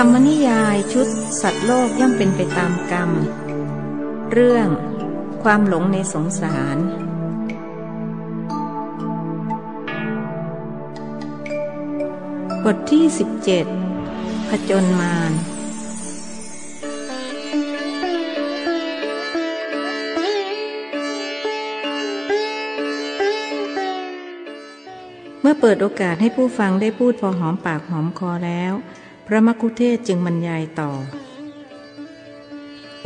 ธรรมนิยายชุดสัตว์โลกย่อมเป็นไปตามกรรม เรื่องความหลงในสงสาร บทที่ 17 ผจญมารเมื่อเปิดโอกาสให้ผู้ฟังได้พูดพอหอมปากหอมคอแล้ว พระมกุเทศจึงบรรยายต่อ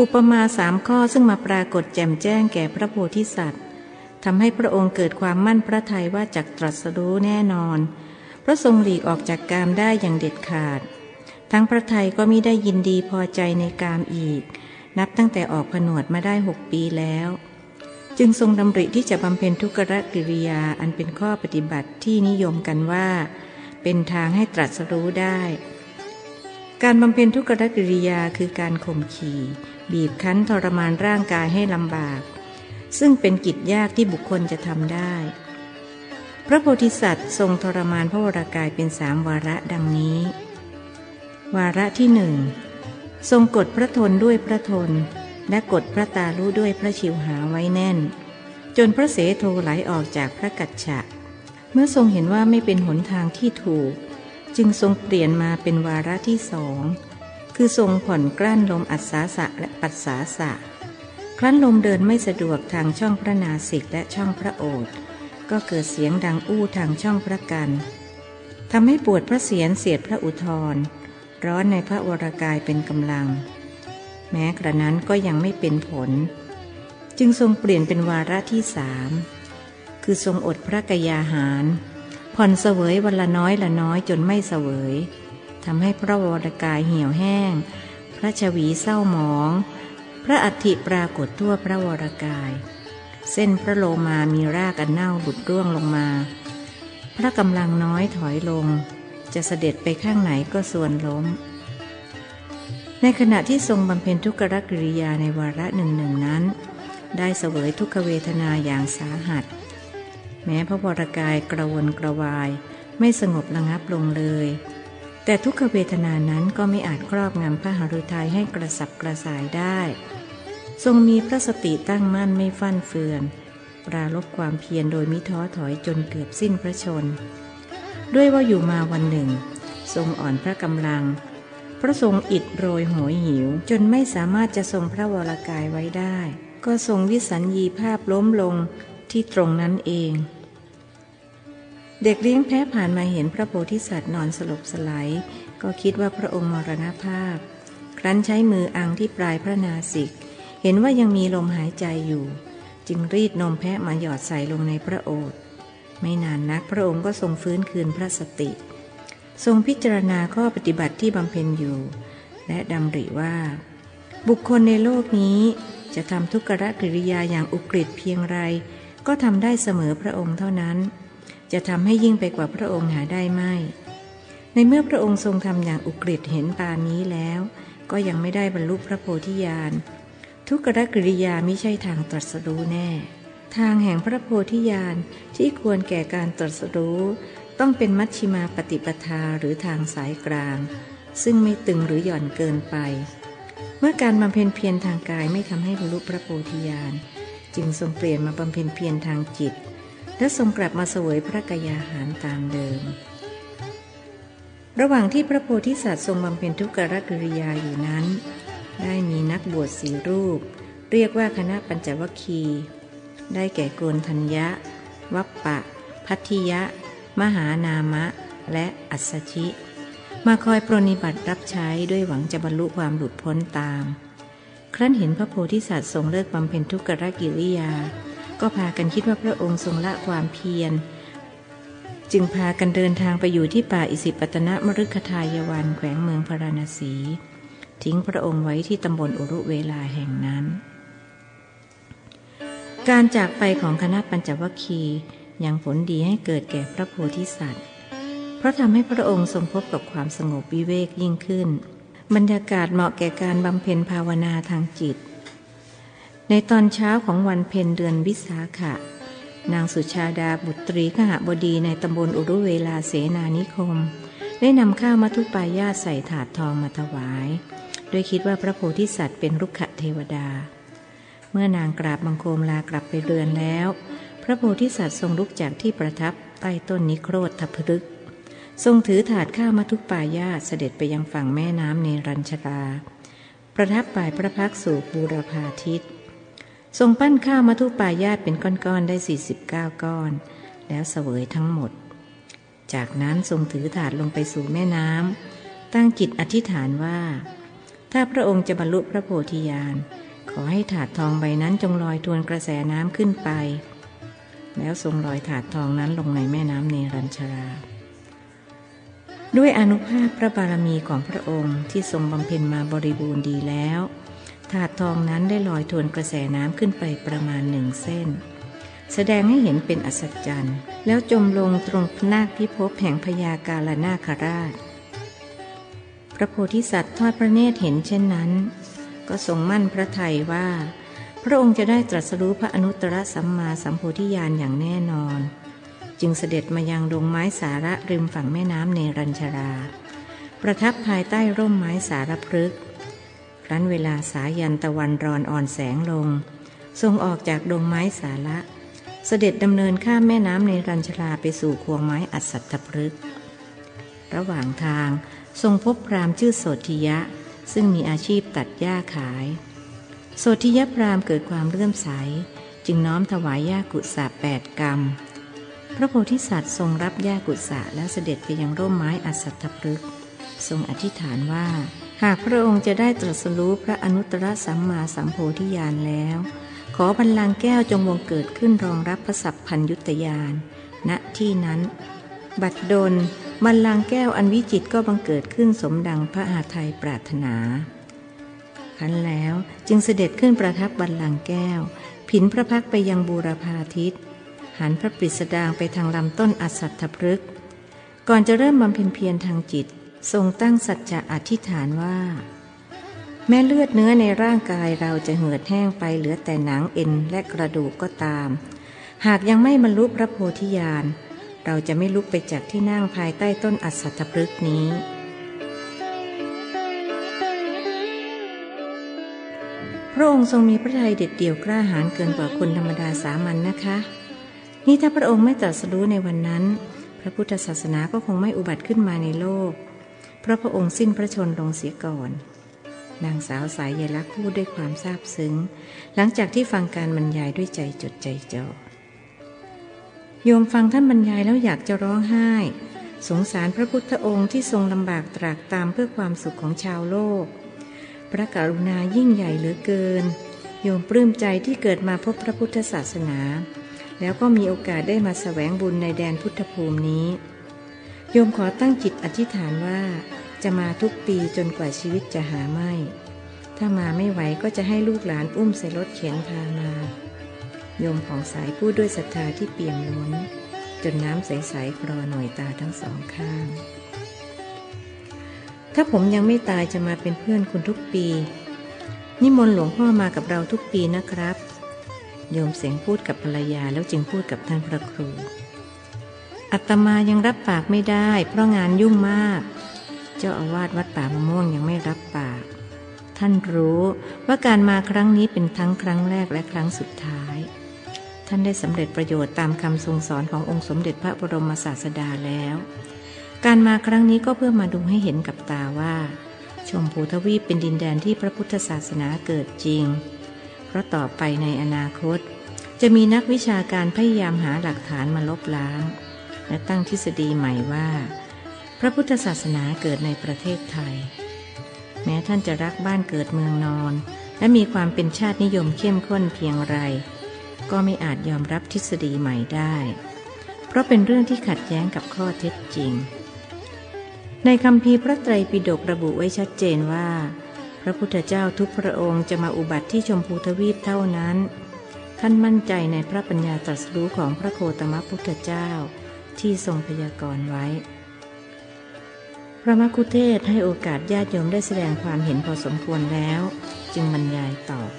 อุปมาสามข้อซึ่งมาปรากฏแจ่มแจ้งแก่พระโพธิสัตว์ทำให้พระองค์เกิดความมั่นพระทัยว่าจักตรัสรู้แน่นอน พระทรงหลีกออกจากกามได้อย่างเด็ดขาด ทั้งพระไทยก็มิได้ยินดีพอใจในกามอีก นับตั้งแต่ออกผนวดมาได้หกปีแล้ว จึงทรงดำริที่จะบำเพ็ญทุกรกิริยาอันเป็นข้อปฏิบัติที่นิยมกันว่า เป็นทางให้ตรัสรู้ได้ การบำเพ็ญทุกรกิริยาคือการข่มขี่ บีบคั้นทรมานร่างกายให้ลำบาก ซึ่งเป็นกิจยากที่บุคคลจะทำได้ พระโพธิสัตว์ทรงทรมานพระวรากายเป็นสามวาระดังนี้ วาระที่หนึ่งทรงกดพระทนด้วยพระทน และกดพระตาลุด้วยพระชิวหาไว้แน่น จนพระเสโทไหลออกจากพระกัจฉะ เมื่อทรงเห็นว่าไม่เป็นหนทางที่ถูก จึงทรงเปลี่ยนมาเป็นวาระที่สอง คือทรงผ่อนกลั้นลมอัศาสะและปัสสาสะ ครั้นลมเดินไม่สะดวกทางช่องพระนาสิกและช่องพระโอษฐ์ก็เกิดเสียงดังอู้ทางช่องพระกันทำให้ปวดพระเสียรเสียดพระอุทรร้อนในพระวรากายเป็นกำลัง แม้กระนั้นก็ยังไม่เป็นผล จึงทรงเปลี่ยนเป็นวาระที่สามคือทรงอดพระกยาหาร ผ่อนเสวยวันละน้อยละน้อยจนไม่เสวยทำให้พระวรกายเหี่ยวแห้ง พระชวีเศร้าหมอง พระอัฐิปรากฏทั่วพระวรกาย เส้นพระโลมามีรากอันเน่าหลุดร่วงลงมา พระกำลังน้อยถอยลง จะเสด็จไปข้างไหนก็ส่วนล้ม ในขณะที่ทรงบำเพ็ญทุกขกิริยาในวาระหนึ่งหนึ่งนั้น ได้เสวยทุกขเวทนาอย่างสาหัส แม้พระวรกายกระวนกระวาย ไม่สงบระงับลงเลย แต่ทุกขเวทนานั้นก็ไม่อาจครอบงำพระหฤทัยให้กระสับกระส่ายได้ ทรงมีพระสติตั้งมั่นไม่ฟั่นเฟือน ปราลบความเพียรโดยมิท้อถอยจนเกือบสิ้นพระชน ด้วยว่าอยู่มาวันหนึ่ง ทรงอ่อนพระกำลัง พระทรงอิดโรยโหยหิว จนไม่สามารถจะทรงพระวรกายไว้ได้ ก็ทรงวิสัญญีภาพล้มลง ที่ตรงนั้นเอง เด็กเลี้ยงแพ้ผ่านมาเห็นพระโพธิสัตว์นอนสลบสลายก็คิดว่าพระองค์มรณภาพ ครั้นใช้มืออังที่ปลายพระนาสิก เห็นว่ายังมีลมหายใจอยู่ จึงรีดนมแพะมาหยอดใส่ลงในพระโอษฐ์ไม่นานนักพระองค์ก็ทรงฟื้นคืนพระสติ ทรงพิจารณาข้อปฏิบัติที่บำเพ็ญอยู่ และดำริว่า บุคคลในโลกนี้จะทำทุกขกิริยาอย่างอุกฤษเพียงไร ก็ทำได้เสมอพระองค์เท่านั้น จะทำให้ยิ่งไปกว่าพระองค์หาได้ไม่ ในเมื่อพระองค์ทรงทำอย่างอุกฤษเห็นปานนี้แล้ว ก็ยังไม่ได้บรรลุพระโพธิญาณ ทุกขกิริยาไม่ใช่ทางตรัสรู้แน่ ทางแห่งพระโพธิญาณที่ควรแก่การตรัสรู้ ต้องเป็นมัชชิมาปฏิปทาหรือทางสายกลาง ซึ่งไม่ตึงหรือหย่อนเกินไป เมื่อการบำเพ็ญเพียรทางกายไม่ทำให้บรรลุพระโพธิญาณ จึงทรงเปลี่ยนมาบำเพ็ญเพียรทางจิต และทรงกลับมาเสวยพระกยาหารตามเดิม ระหว่างที่พระโพธิสัตว์ทรงบำเพ็ญทุกขกิริยาอยู่นั้น ได้มีนักบวชสีรูป เรียกว่าคณะปัญจวัคคี ได้แก่โกนทัญญะ วัปปะ พัทธิยะ มหานามะ และอัศชิ มาคอยปรนิบัติรับใช้ด้วยหวังจะบรรลุความหลุดพ้นตาม ครั้นเห็นพระโพธิสัตว์ทรงเลิกบำเพ็ญทุกขกิริยา ก็พากันคิดว่าพระองค์ทรงละความเพียร จึงพากันเดินทางไปอยู่ที่ป่าอิสิปตนะมฤคทายวันแขวงเมืองพาราณสี ทิ้งพระองค์ไว้ที่ตำบลอุรุเวลาแห่งนั้น การจากไปของคณะปัญจวัคคีย์ยังผลดีให้เกิดแก่พระโพธิสัตว์ เพราะทำให้พระองค์ทรงพบกับความสงบวิเวกยิ่งขึ้น บรรยากาศเหมาะแก่การบำเพ็ญภาวนาทางจิต ในตอนเช้าของวันเพ็ญเดือนวิสาขะ นางสุชาดาบุตรีขหบดีในตำบลอุรุเวลาเสนานิคม ได้นำข้าวมัทุปายาใส่ถาดทองมาถวาย โดยคิดว่าพระโพธิสัตว์เป็นรุกขเทวดา เมื่อนางกราบบังคมลากลับไปเรือนแล้ว พระโพธิสัตว์ทรงลุกจากที่ประทับใต้ต้นนิโครธทพฤกษ์ ทรงถือถาดข้าวมัทุปายาเสด็จไปยังฝั่งแม่น้ำเนรัญชรา ประทับปลายพระพักสู่บูรพาทิตทรงปั้นข้าวมัทุปายาตเป็นก้อนๆได้ 49 ก้อน แล้วเสวยทั้งหมด จากนั้นทรงถือถาดลงไปสู่แม่น้ำตั้งจิตอธิษฐานว่า ถ้าพระองค์จะบรรลุพระโพธิญาณขอให้ถาดทองใบนั้นจงลอยทวนกระแสน้ำขึ้นไป แล้วทรงลอยถาดทองนั้นลงในแม่น้ำเนรัญชรา ด้วยอนุภาพพระบารมีของพระองค์ที่ทรงบำเพ็ญมาบริบูรณ์ดีแล้วถาดทองนั้นได้ลอยทวนกระแสน้ำขึ้นไปประมาณหนึ่งเส้น แสดงให้เห็นเป็นอัศจรรย์ แล้วจมลงตรงนาคพิภพแห่งพญากาลนาคราช พระโพธิสัตว์ทอดพระเนตรเห็นเช่นนั้น ก็ทรงมั่นพระทัยว่า พระองค์จะได้ตรัสรู้พระอนุตตรสัมมาสัมโพธิญาณอย่างแน่นอน จึงเสด็จมายังดงไม้สาระริมฝั่งแม่น้ำเนรัญชรา ประทับภายใต้ร่มไม้สารพฤกษ์ครั้นเวลาสายันตะวันรอนอ่อนแสงลง ทรงออกจากดงไม้สาละเสด็จดำเนินข้ามแม่น้ำในรัญชลาไปสู่ควงไม้อัศทพฤกษ์ระหว่างทางทรงพบพรามชื่อโสธิยะ ซึ่งมีอาชีพตัดหญ้าขาย โสธิยะพรามเกิดความเลื่อมใส จึงน้อมถวายหญ้ากุศะแปดกรรม พระโพธิสัตว์ทรงรับหญ้ากุศะแล้วเสด็จไปยังร่มไม้อัศทพฤกษ์ทรงอธิษฐานว่า หากพระองค์จะได้ตรัสรู้พระอนุตตรสัมมาสัมโพธิญาณแล้ว ขอบันลังแก้วจงวงเกิดขึ้นรองรับพระสัพพัญยุตยานณที่นั้น บัดดลบันลังแก้วอันวิจิตก็บังเกิดขึ้นสมดังพระอาทัยปรารถนาขันแล้วจึงเสด็จขึ้นประทับบันลังแก้ว ผินพระพักไปยังบูรพาทิต หันพระปริสดางไปทางลำต้นอสัตถพฤกษ์ก่อนจะเริ่มบำเพ็ญเพียรทางจิต ทรงตั้งสัจจะอธิษฐานว่า แม้เลือดเนื้อในร่างกายเราจะเหือดแห้งไปเหลือแต่หนังเอ็นและกระดูกก็ตาม หากยังไม่บรรลุพระโพธิญาณเราจะไม่ลุกไปจากที่นั่งภายใต้ต้นอัศทพฤกษ์นี้พระองค์ทรงมีพระทัยเด็ดเดี่ยวกล้าหาญเกินกว่าคนธรรมดาสามัญนนะคะ นี่ถ้าพระองค์ไม่ตรัสรู้ในวันนั้น พระพุทธศาสนาก็คงไม่อุบัติขึ้นมาในโลก เพราะพระองค์สิ้นพระชนลงเสียก่อน นางสาวสายเยลักพูดด้วยความซาบซึ้ง หลังจากที่ฟังการบรรยายด้วยใจจดใจจ่อโยมฟังท่านบรรยายแล้วอยากจะร้องไห้ สงสารพระพุทธองค์ที่ทรงลำบากตรากตามเพื่อความสุขของชาวโลก พระกรุณายิ่งใหญ่เหลือเกิน โยมปลื้มใจที่เกิดมาพบพระพุทธศาสนา แล้วก็มีโอกาสได้มาสแสวงบุญในแดนพุทธภูมินี้ โยมขอตั้งจิตอธิษฐานว่าจะมาทุกปีจนกว่าชีวิตจะหาไม่ ถ้ามาไม่ไหวก็จะให้ลูกหลานอุ้มใส่รถเข็นพามา โยมของสายพูดด้วยศรัทธาที่เปี่ยมล้น จนน้ำใสๆคลอหน่อยตาทั้งสองข้าง ถ้าผมยังไม่ตายจะมาเป็นเพื่อนคุณทุกปี นิมนต์หลวงพ่อมากับเราทุกปีนะครับ โยมเสียงพูดกับภรรยาแล้วจึงพูดกับท่านพระครู อัตมายังรับปากไม่ได้ เพราะงานยุ่งมาก เจ้าอาวาสวัดป่ามะม่วงยังไม่รับปาก ท่านรู้ว่าการมาครั้งนี้เป็นทั้งครั้งแรกและครั้งสุดท้าย ท่านได้สำเร็จประโยชน์ตามคำทรงสอนขององค์สมเด็จพระบรมศาสดาแล้ว การมาครั้งนี้ก็เพื่อมาดูให้เห็นกับตาว่า ชมพูทวีปเป็นดินแดนที่พระพุทธศาสนาเกิดจริง เพราะต่อไปในอนาคต จะมีนักวิชาการพยายามหาหลักฐานมาลบล้าง และตั้งทฤษฎีใหม่ว่า พระพุทธศาสนาเกิดในประเทศไทย แม้ท่านจะรักบ้านเกิดเมืองนอน และมีความเป็นชาตินิยมเข้มข้นเพียงไร ก็ไม่อาจยอมรับทฤษฎีใหม่ได้ เพราะเป็นเรื่องที่ขัดแย้งกับข้อเท็จจริงในคำพีพระไตรปิฎกระบุไว้ชัดเจนว่า พระพุทธเจ้าทุกพระองค์จะมาอุบัติที่ชมพูทวีปเท่านั้น ท่านมั่นใจในพระปัญญาตรัสรู้ของพระโคตมพุทธเจ้าที่ทรงพยากรณ์ไว้ พระมคุเทศให้โอกาสญาติโยมได้แสดงความเห็นพอสมควรแล้ว จึงบรรยายตอบ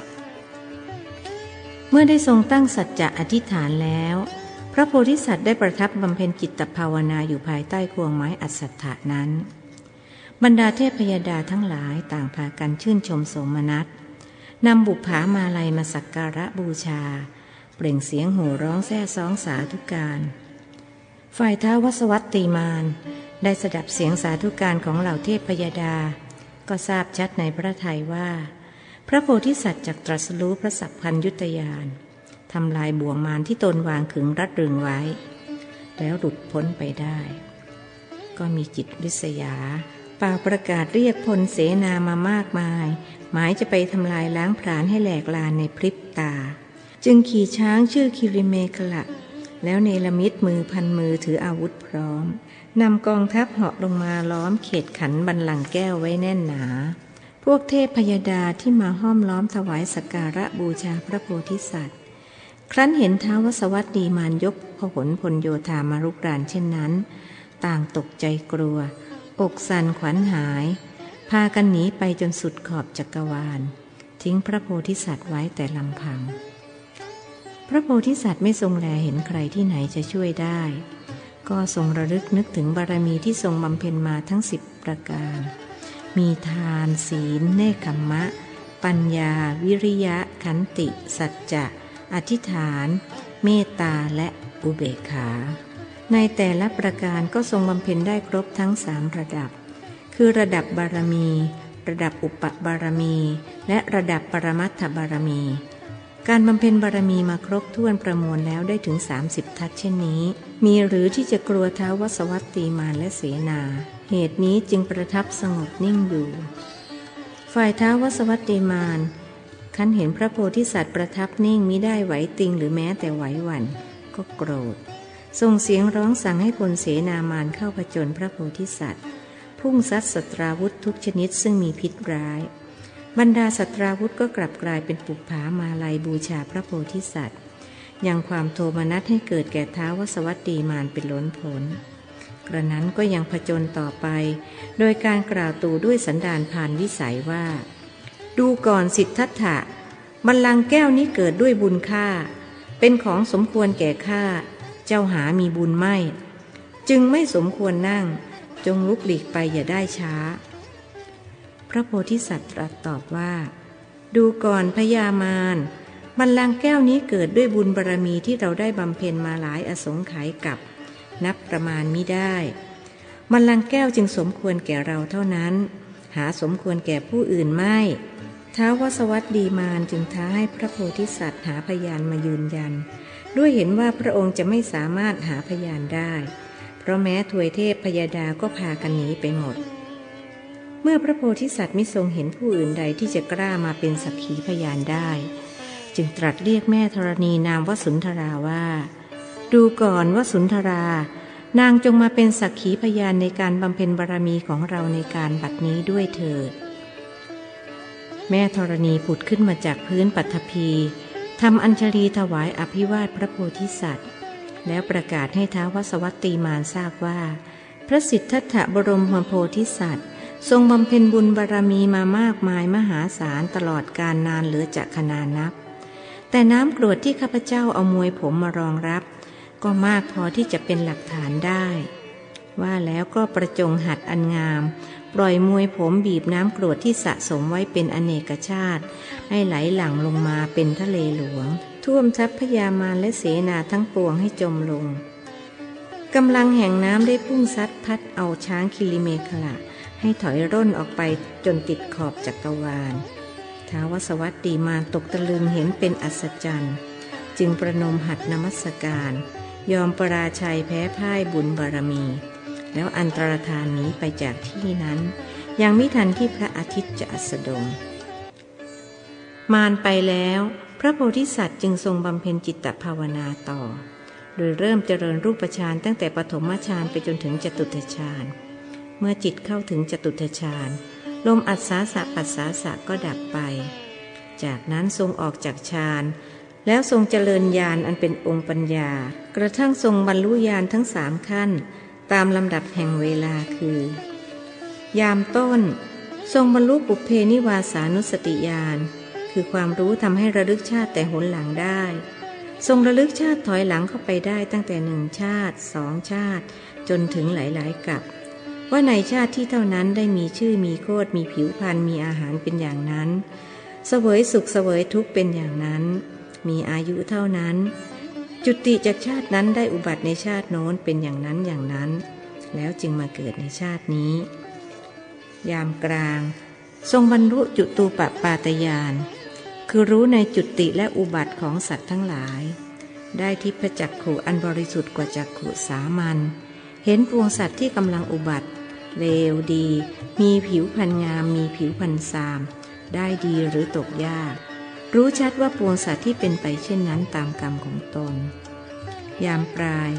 เมื่อได้ทรงตั้งสัจจะอธิษฐานแล้ว พระโพธิสัตว์ได้ประทับบำเพ็ญจิตภาวนาอยู่ภายใต้ควงไม้อัศถานั้น บรรดาเทพพยดาทั้งหลายต่างพากันชื่นชมสมนัตนำบุปผามาลัยมาสักการะบูชา เปล่งเสียงโห่ร้องแซ่ซ้องสาธุการฝ่ายท้าวสวัตตีมาน ได้สดับเสียงสาธุการของเหล่าเทพพยดา ก็ทราบชัดในพระทัยว่า พระโพธิสัตว์จากตรัสรู้พระสัพพัญยุตยานทำลายบ่วงมารที่ตนวางขึงรัดรึงไว้ แล้วหลุดพ้นไปได้ ก็มีจิตวิสยา ป่าประกาศเรียกพลเสนามามากมาย หมายจะไปทำลายล้างพรานให้แหลกลานในพริบตา จึงขี่ช้างชื่อคิริเมคละ แล้วเนลมิตมือพันมือถืออาวุธพร้อมนำกองทัพเหาะลงมาล้อมเขตขันบันหลังแก้วไว้แน่นหนา พวกเทพพยดาที่มาห้อมล้อมถวายสักการะบูชาพระโพธิสัตว์ ครั้นเห็นท้าววสวัสดีมานยกพหลพลโยธามารุกรานเช่นนั้น ต่างตกใจกลัว อกสั่นขวัญหาย พากันหนีไปจนสุดขอบจักรวาล ทิ้งพระโพธิสัตว์ไว้แต่ลำพัง พระโพธิสัตว์ไม่ทรงแลเห็นใครที่ไหนจะช่วยได้ ก็ทรงระลึกนึกถึงบารมีที่ทรงบำเพ็ญมาทั้งสิบประการ มีทาน ศีล เนคขมมะ ปัญญา วิริยะ ขันติ สัจจะ อธิษฐาน เมตตาและอุเบกขา ในแต่ละประการก็ทรงบำเพ็ญได้ครบทั้งสามระดับ คือระดับบารมี ระดับอุปบารมี และระดับปรมัตถบารมี การบำเพ็ญบารมีมาครบถ้วนประมวลแล้วได้ถึง 30 ทัศเช่นนี้ มีหรือที่จะกลัวท้าวสวัตตีมานและเสนา เหตุนี้จึงประทับสงบนิ่งอยู่ ฝ่ายท้าววสวัตตีมารครั้นเห็นพระโพธิสัตว์ประทับนิ่งมิได้ไหวติงหรือแม้แต่ไหวหวั่นก็โกรธ ส่งเสียงร้องสั่งให้พลเสนามารเข้าผจญพระโพธิสัตว์ พุ่งซัดศาสตราวุธทุกชนิดซึ่งมีพิษร้าย บรรดาศาสตราวุธก็กลับกลายเป็นบุปผามาลัยบูชาพระโพธิสัตว์ยังความโทมนัสให้เกิดแก่ท้าววสวัตตีมารเป็นล้นพ้น กระนั้นก็ยังผจญต่อไป โดยการกล่าวตูด้วยสันดานผ่านวิสัยว่า ดูก่อนสิทธัตถะบัลลังก์แก้วนี้เกิดด้วยบุญค่า เป็นของสมควรแก่ข้า เจ้าหามีบุญไม่ จึงไม่สมควรนั่ง จงลุกหลีกไปอย่าได้ช้า พระโพธิสัตว์ตรัสตอบว่า ดูก่อนพญามารบัลลังแก้วนี้เกิดด้วยบุญบารรมีที่เราได้บำเพ็ญมาหลายอสงไขยกับ นับประมาณมิได้บัลลังแก้วจึงสมควรแก่เราเท่านั้น หาสมควรแก่ผู้อื่นไม่ท้าวสวัสดีมานจึงท้าให้พระโพธิสัตว์หาพยานมายืนยัน ด้วยเห็นว่าพระองค์จะไม่สามารถหาพยานได้ เพราะแม้ถวยเทพพยาดาก็พากันหนีไปหมด เมื่อพระโพธิสัตว์ไม่ทรงเห็นผู้อื่นใดที่จะกล้ามาเป็นสักขีพยานได้ จึงตรัสเรียกแม่ธรณีนามวสุนทราว่า ดูก่อนวสุนทรา นางจงมาเป็นสักขีพยานในการบำเพ็ญบารมีของเราในการบัดนี้ด้วยเถิด แม่ธรณีผุดขึ้นมาจากพื้นปัทภี ทำอัญชลีถวายอภิวาทพระโพธิสัตว์ แล้วประกาศให้ท้าวสวัตตีมานทราบว่า พระสิทธัตถบรมโพธิสัตว์ ทรงบำเพ็ญบุญบารรมีมามากมายมหาศาลตลอดการนานเหลือจะขนานับ แต่น้ำกรวดที่ข้าพเจ้าเอามวยผมมารองรับ ก็มากพอที่จะเป็นหลักฐานได้ ว่าแล้วก็ประจงหัดอันงาม ปล่อยมวยผมบีบน้ำกรวดที่สะสมไว้เป็นอเนกชาติ ให้ไหลหลั่งลงมาเป็นทะเลหลวง ท่วมทัพพยามารและเสนาทั้งปวงให้จมลงกำลังแห่งน้ำได้พุ่งซัดพัดเอาช้างคิริเมฆละ ให้ถอยร่นออกไปจนติดขอบจักรวาลท้าวสวัสดีมารตกตะลึงเห็นเป็นอัศจรรย์ จึงประนมหัดนมัสการ ยอมประราชัยแพ้พ่ายบุญบารมี แล้วอันตรธานนี้ไปจากที่นั้น ยังไม่ทันที่พระอาทิตย์จะอัสดง มารไปแล้ว พระโพธิสัตว์จึงทรงบำเพ็ญจิตตภาวนาต่อ โดยเริ่มเจริญรูปฌานตั้งแต่ปฐมฌานไปจนถึงจตุตฌานเมื่อจิตเข้าถึงจตุตฌานลมอัศสาสะปัสสาสะก็ดับไป จากนั้นทรงออกจากฌานแล้วทรงเจริญญาณอันเป็นองค์ปัญญา กระทั่งทรงบรรลุญาณทั้งสามขั้น ตามลำดับแห่งเวลาคือ ยามต้น ทรงบรรลุปุเพนิวาสานุสติญาณคือความรู้ทำให้ระลึกชาติแต่หนหลังได้ ทรงระลึกชาติถอยหลังเข้าไปได้ตั้งแต่หนึ่งชาติสองชาติ จนถึงหลายๆกับ ว่าในชาติที่เท่านั้นได้มีชื่อมีโคดมีผิวพรรณมีอาหารเป็นอย่างนั้น เสวยสุขเสวยทุกข์เป็นอย่างนั้น มีอายุเท่านั้น จุติจากชาตินั้นได้อุบัติในชาติโน้นเป็นอย่างนั้นอย่างนั้น แล้วจึงมาเกิดในชาตินี้ ยามกลาง ทรงบรรลุจุตูปปาตยาน คือรู้ในจุติและอุบัติของสัตว์ทั้งหลาย ได้ทิพจักขุอันบริสุทธิ์กว่าจักขุสามัญเห็นปวงสัตว์ที่กำลังอุบัติ เลวดี มีผิวพรรณงามมีผิวพรรณซาม ได้ดีหรือตกยาก รู้ชัดว่าปวงสัตว์ที่เป็นไปเช่นนั้นตามกรรมของตน ยามปลาย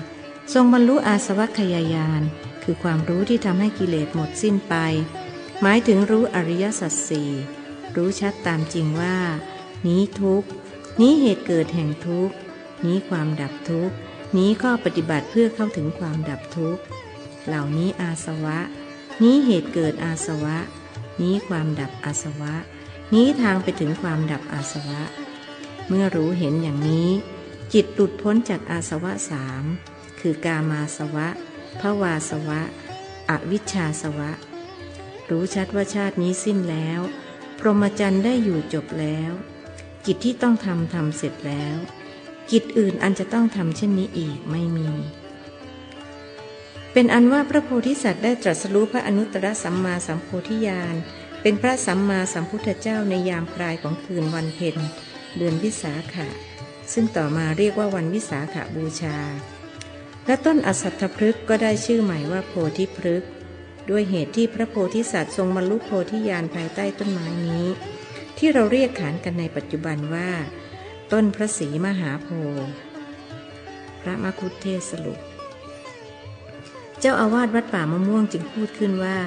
ทรงบรรลุอาสวัคยายาน คือความรู้ที่ทำให้กิเลสหมดสิ้นไป หมายถึงรู้อริยสัจสี่รู้ชัดตามจริงว่า นี้ทุกนี้เหตุเกิดแห่งทุกนี้ความดับทุกนี้ข้อปฏิบัติเพื่อเข้าถึงความดับทุกเหล่านี้อาสวะ นี้เหตุเกิดอาสวะ นี้ความดับอาสวะ นี้ทางไปถึงความดับอาสวะ เมื่อรู้เห็นอย่างนี้ จิตหลุดพ้นจากอาสวะสามคือกามาสวะภวาสวะ อวิชชาสวะ รู้ชัดว่าชาตินี้สิ้นแล้ว พรหมจรรย์ได้อยู่จบแล้ว กิจที่ต้องทำทำเสร็จแล้ว กิจอื่นอันจะต้องทำเช่นนี้อีกไม่มี เป็นอันว่าพระโพธิสัตว์ได้ตรัสรู้พระอนุตตรสัมมาสัมโพธิญาณ เป็นพระสัมมาสัมพุทธเจ้าในยามปลายของคืนวันเพ็ญเดือนวิสาขะ ซึ่งต่อมาเรียกว่าวันวิสาขบูชา และต้นอสัตถพฤกษ์ก็ได้ชื่อใหม่ว่าโพธิพฤกษ์ด้วยเหตุที่พระโพธิสัตว์ทรงบรรลุโพธิญาณภายใต้ต้นไม้นี้ ที่เราเรียกขานกันในปัจจุบันว่า ต้นพระศรีมหาโพธิ์พระมคุเทศสรุป เจ้าอาวาสวัดป่ามะม่วงจึงพูดขึ้นว่า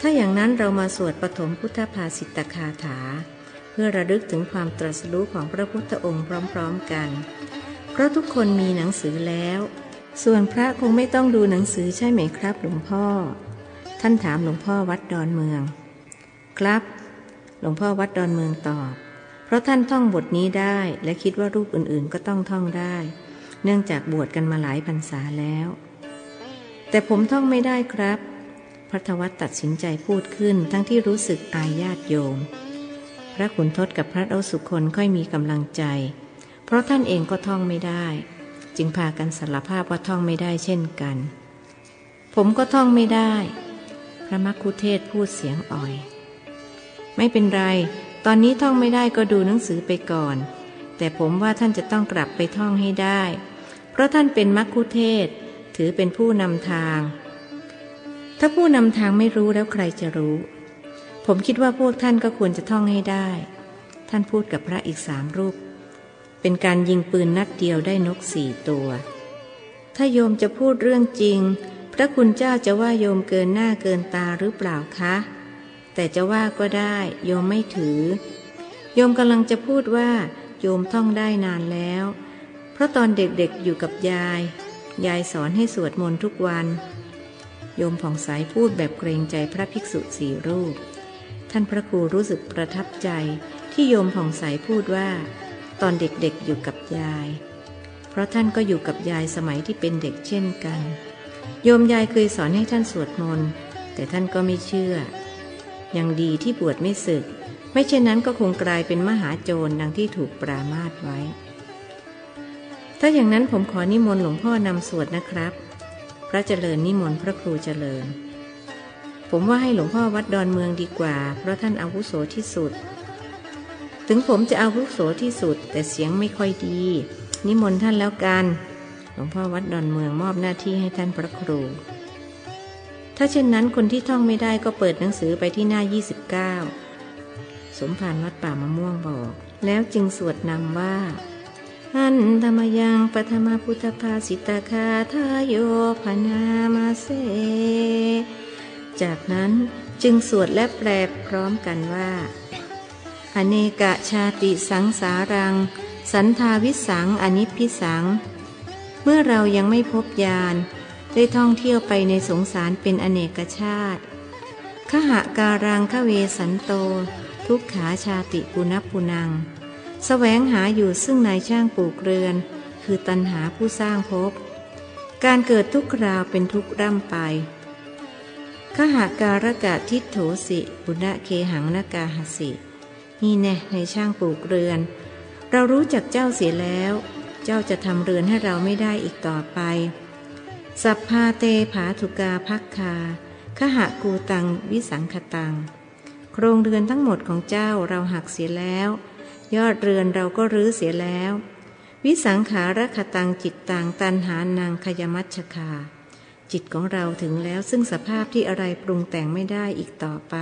ถ้าอย่างนั้นเรามาสวดปฐมพุทธภาสิตคาถา เพื่อระลึกถึงความตรัสรู้ของพระพุทธองค์พร้อมๆกัน เพราะทุกคนมีหนังสือแล้ว ส่วนพระคงไม่ต้องดูหนังสือใช่ไหมครับหลวงพ่อ ท่านถามหลวงพ่อวัดดอนเมือง ครับ หลวงพ่อวัดดอนเมืองตอบ เพราะท่านท่องบทนี้ได้และคิดว่ารูปอื่นๆก็ต้องท่องได้ เนื่องจากบวชกันมาหลายพรรษาแล้ว แต่ผมท่องไม่ได้ครับ พระธวัตตัดสินใจพูดขึ้นทั้งที่รู้สึกอายญาติโยม พระขุนทศกับพระเอสุคนค่อยมีกำลังใจ เพราะท่านเองก็ท่องไม่ได้ จึงพากันสารภาพว่าท่องไม่ได้เช่นกัน ผมก็ท่องไม่ได้ พระมัคคุเทศพูดเสียงอ่อย ไม่เป็นไร ตอนนี้ท่องไม่ได้ก็ดูหนังสือไปก่อน แต่ผมว่าท่านจะต้องกลับไปท่องให้ได้ เพราะท่านเป็นมัคคุเทศ ถือเป็นผู้นำทาง ถ้าผู้นำทางไม่รู้แล้วใครจะรู้ ผมคิดว่าพวกท่านก็ควรจะท่องให้ได้ ท่านพูดกับพระอีกสามรูป เป็นการยิงปืนนัดเดียวได้นกสี่ตัว ถ้าโยมจะพูดเรื่องจริง พระคุณเจ้าจะว่าโยมเกินหน้าเกินตาหรือเปล่าคะ แต่จะว่าก็ได้โยมไม่ถือ โยมกำลังจะพูดว่า โยมท่องได้นานแล้ว เพราะตอนเด็กๆอยู่กับยาย ยายสอนให้สวดมนต์ทุกวัน โยมผ่องใสพูดแบบเกรงใจพระภิกษุสี่รูป ท่านพระครูรู้สึกประทับใจที่โยมผ่องใสพูดว่า ตอนเด็กๆอยู่กับยาย เพราะท่านก็อยู่กับยายสมัยที่เป็นเด็กเช่นกัน โยมยายเคยสอนให้ท่านสวดมนต์แต่ท่านก็ไม่เชื่อ ยังดีที่บวชไม่ศึก ไม่เช่นนั้นก็คงกลายเป็นมหาโจรดังที่ถูกปรามาสไว้ ถ้าอย่างนั้นผมขอนิมนต์หลวงพ่อนำสวดนะครับ พระเจริญนิมนต์พระครูเจริญ ผมว่าให้หลวงพ่อวัดดอนเมืองดีกว่า เพราะท่านอาวุโสที่สุด ถึงผมจะอาวุโสที่สุด แต่เสียงไม่ค่อยดี นิมนต์ท่านแล้วกัน หลวงพ่อวัดดอนเมืองมอบหน้าที่ให้ท่านพระครู ถ้าเช่นนั้นคนที่ท่องไม่ได้ก็เปิดหนังสือไปที่หน้า 29 สมภารวัดป่ามะม่วงบอก แล้วจึงสวดนำว่า อันธรรมยังปฐมพุทธภาสิตาคาทายโยพนามาเซจากนั้นจึงสวดและแปลพร้อมกันว่า อเนกะชาติสังสารัง สันทาวิสังอนิพิสัง เมื่อเรายังไม่พบยานได้ท่องเที่ยวไปในสงสารเป็นอเนกชาติขหาการังขเวสันโต ทุกขาชาติปุณปุนัง แสวงหาอยู่ซึ่งนายช่างปลูกเรือน คือตันหาผู้สร้างภพการเกิดทุกคราวเป็นทุกร่ำไปขหาการกะทิโถสิบุณะเคหังนากาหสิ นี่แน่ในช่างปลูกเรือน เรารู้จักเจ้าเสียแล้ว เจ้าจะทำเรือนให้เราไม่ได้อีกต่อไป สัพพาเตผาถุกาพักคาขหะกูตังวิสังคตัง โครงเรือนทั้งหมดของเจ้าเราหักเสียแล้ว ยอดเรือนเราก็รื้อเสียแล้ว วิสังขารคตังจิตตังตันหานางขยมัชคา จิตของเราถึงแล้วซึ่งสภาพที่อะไรปรุงแต่งไม่ได้อีกต่อไป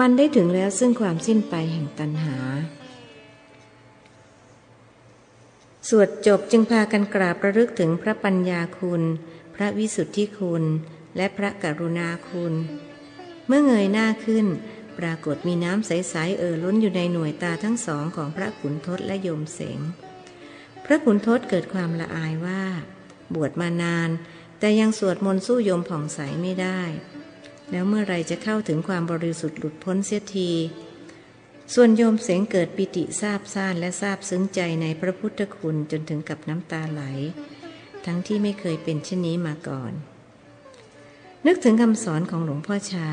มันได้ถึงแล้วซึ่งความสิ้นไปแห่งตัณหา สวดจบจึงพากันกราบระลึกถึงพระปัญญาคุณ พระวิสุทธิคุณ และพระกรุณาคุณ เมื่อเงยหน้าขึ้น ปรากฏมีน้ำใสๆเอ่อล้นอยู่ในหน่วยตาทั้งสองของพระขุนทศและโยมเสง พระขุนทศเกิดความละอายว่า บวชมานาน แต่ยังสวดมนต์สู้โยมผ่องใสไม่ได้ แล้วเมื่อไรจะเข้าถึงความบริสุทธิ์หลุดพ้นเสียที ส่วนโยมเสงเกิดปิติซาบซ่านและซาบซึ้งใจในพระพุทธคุณจนถึงกับน้ำตาไหล ทั้งที่ไม่เคยเป็นเช่นนี้มาก่อน นึกถึงคำสอนของหลวงพ่อชา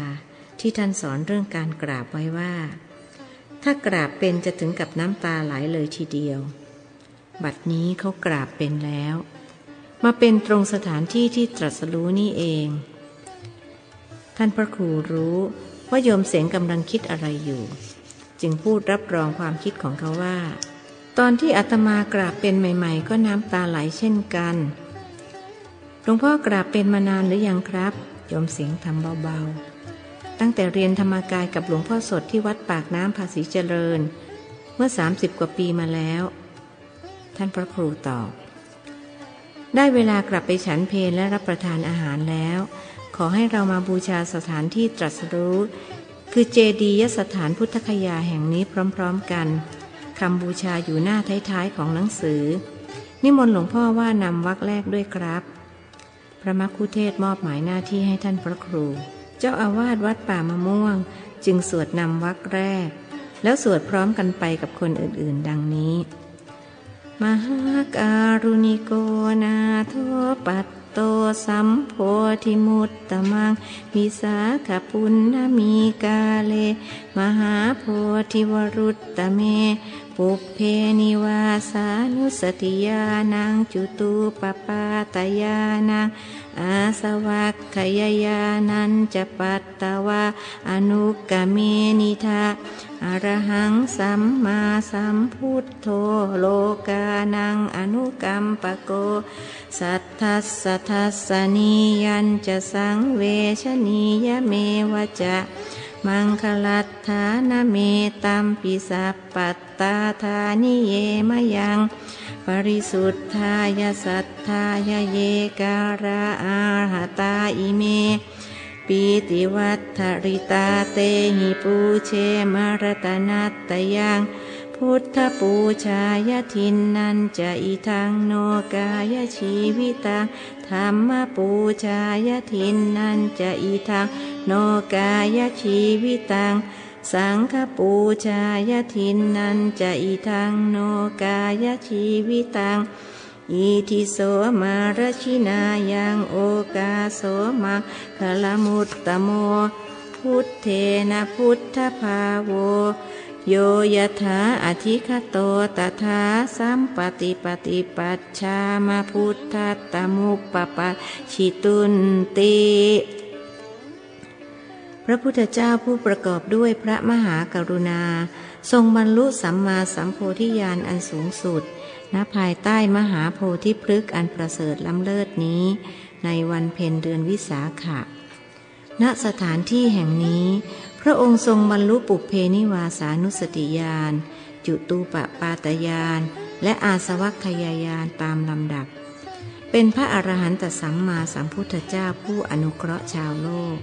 ที่ท่านสอนเรื่องการกราบไว้ว่า ถ้ากราบเป็นจะถึงกับน้ำตาไหลเลยทีเดียว บัดนี้เขากราบเป็นแล้ว มาเป็นตรงสถานที่ที่ตรัสรู้นี่เอง ท่านพระครูรู้ว่าโยมเสียงกำลังคิดอะไรอยู่ จึงพูดรับรองความคิดของเขาว่า ตอนที่อาตมากราบเป็นใหม่ ๆ ก็น้ำตาไหลเช่นกันหลวงพ่อกราบเป็นมานานหรือยังครับโยมเสียงทำเบาๆ ตั้งแต่เรียนธรรมกายกับหลวงพ่อสดที่วัดปากน้ำภาษีเจริญ เมื่อ 30 กว่าปีมาแล้ว ท่านพระครูตอบ ได้เวลากลับไปฉันเพลและรับประทานอาหารแล้ว ขอให้เรามาบูชาสถานที่ตรัสรู้ คือเจดียสถานพุทธคยาแห่งนี้พร้อมๆกันคำบูชาอยู่หน้าท้ายๆของหนังสือ นิมนต์หลวงพ่อว่านำวักแรกด้วยครับ พระมักคุเทศมอบหมายหน้าที่ให้ท่านพระครู เจ้าอาวาสวัดป่ามะม่วง จึงสวดนำวักแรก แล้วสวดพร้อมกันไปกับคนอื่นๆ ดังนี้ มหาการุณิโกนาโทปัตโตสัมโพธิมุตตมัง วิสาขปุณณมีกาเล มหาโพธิวรุตตเม ปุเพนิวาสานุสติยานังจุตูปปาตยานัง อาสวัคขยายานันจะปัตตวาอนุกเมนิทาอรหังสัมมาสัมพุทโธโลกานังอนุกรรมปโก สัทธัสสทัสสนียันจะสังเวชนียเมวจะมังคลัตฐานเมตัมปิสัปปัตตาธานิเยมยัง ริสุทธายสัทธายเยการาอาหตาอิเมปีติวัฏริตาเตหิปูเชมารตนัตตยังพุทธปูชายทินนันจะอิทังโนกายชีวิตังธรรมปูชายทินนันจะอิทังโนกายชีวิตัง สังฆปูชายทินนันจะอิทังโนกายชีวิตังอิทิโสมารชินายังโอกาโสมังคลมุตตโม พุทเทนะพุทธภาโว โยยถาอธิคโตตถาสัมปติปฏิปัชชามาพุทธตมุปปะชิตุนติ ระพุทธเจ้าผู้ประกอบด้วยพระมหากรุณา ทรงบรรลุสัมมาสัมโพธิญาณอันสูงสุด ณ ภายใต้มหาโพธิพฤกษ์อันประเสริฐล้ำเลิศนี้ ในวันเพ็ญเดือนวิสาขะ ณ สถานที่แห่งนี้ พระองค์ทรงบรรลุปุเพนิวาสานุสติญาณ จุตูปปาตญาณ และอาสวัคยายานตามลำดับ เป็นพระอรหันตสัมมาสัมพุทธเจ้าผู้อนุเคราะห์ชาวโลก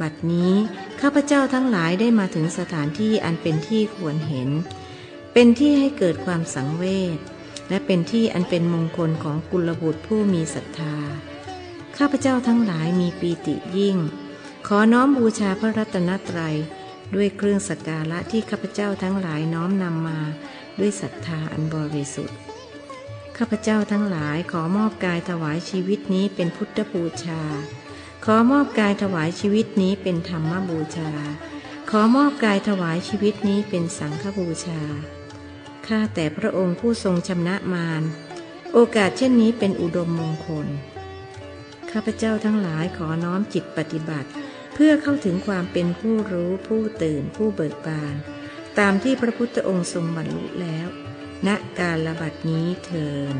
บัดนี้ข้าพเจ้าทั้งหลายได้มาถึงสถานที่อันเป็นที่ควรเห็น เป็นที่ให้เกิดความสังเวช และเป็นที่อันเป็นมงคลของกุลบุตรผู้มีศรัทธา ข้าพเจ้าทั้งหลายมีปีติยิ่ง ขอน้อมบูชาพระรัตนตรัย ด้วยเครื่องสักการะที่ข้าพเจ้าทั้งหลายน้อมนำมาด้วยศรัทธาอันบริสุทธิ์ ข้าพเจ้าทั้งหลายขอมอบกายถวายชีวิตนี้เป็นพุทธบูชา ขอมอบกายถวายชีวิตนี้เป็นธรรมบูชา ขอมอบกายถวายชีวิตนี้เป็นสังฆบูชา ข้าแต่พระองค์ผู้ทรงชำนะมาร โอกาสเช่นนี้เป็นอุดมมงคล ข้าพเจ้าทั้งหลายขอน้อมจิตปฏิบัติ เพื่อเข้าถึงความเป็นผู้รู้ผู้ตื่นผู้เบิกบาน ตามที่พระพุทธองค์ทรงบรรลุแล้ว ณการระบัดนี้เทิน